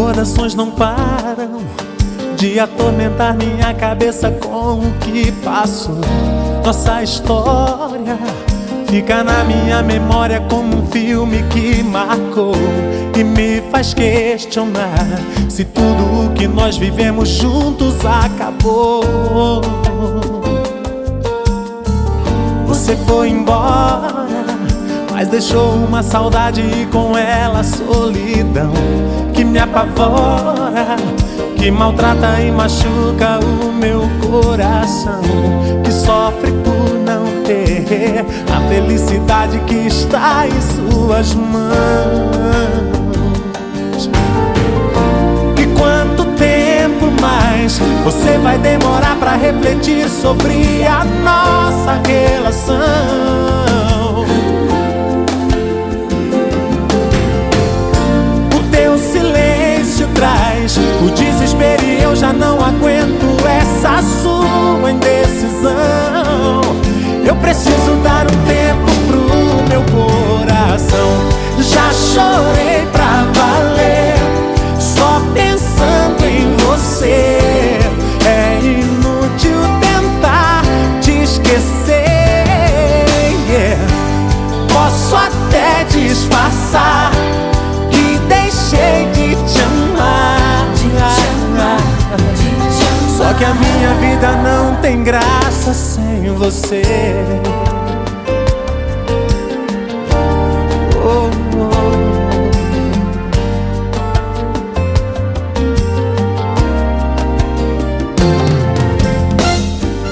Recordações não param de atormentar minha cabeça com o que passo. Nossa história fica na minha memória como um filme que marcou e me faz questionar se tudo o que nós vivemos juntos acabou. Você foi embora, mas deixou uma saudade e com ela solidão que me apavora, que maltrata e machuca o meu coração, que sofre por não ter a felicidade que está em suas mãos. E quanto tempo mais você vai demorar para refletir sobre a nossa relação? O desespero e eu já não aguento essa sua indecisão. Eu preciso que a minha vida não tem graça sem você. Oh, oh.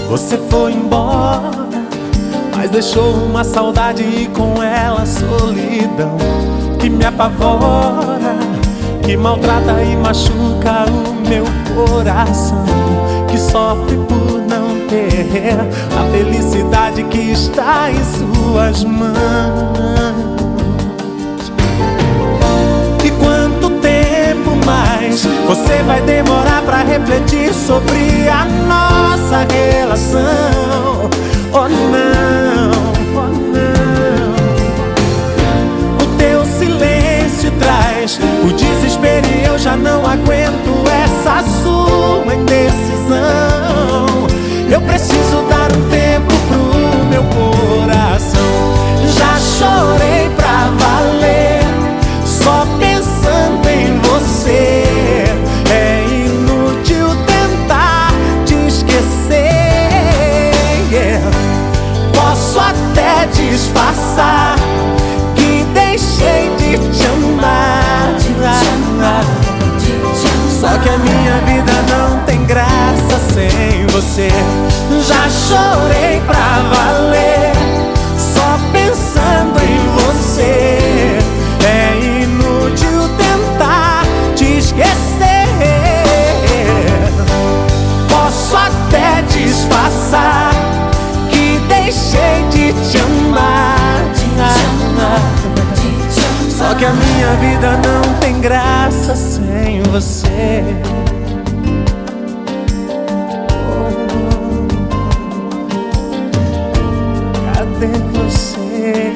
Você foi embora, mas deixou uma saudade e com ela solidão que me apavora, que maltrata e machuca o meu coração, que sofre por não ter a felicidade que está em suas mãos. E quanto tempo mais você vai demorar para refletir sobre a nossa relação? Oh não, oh não. O teu silêncio traz o desespero e eu já não aguento essa sua tem graça sem você. Cadê você?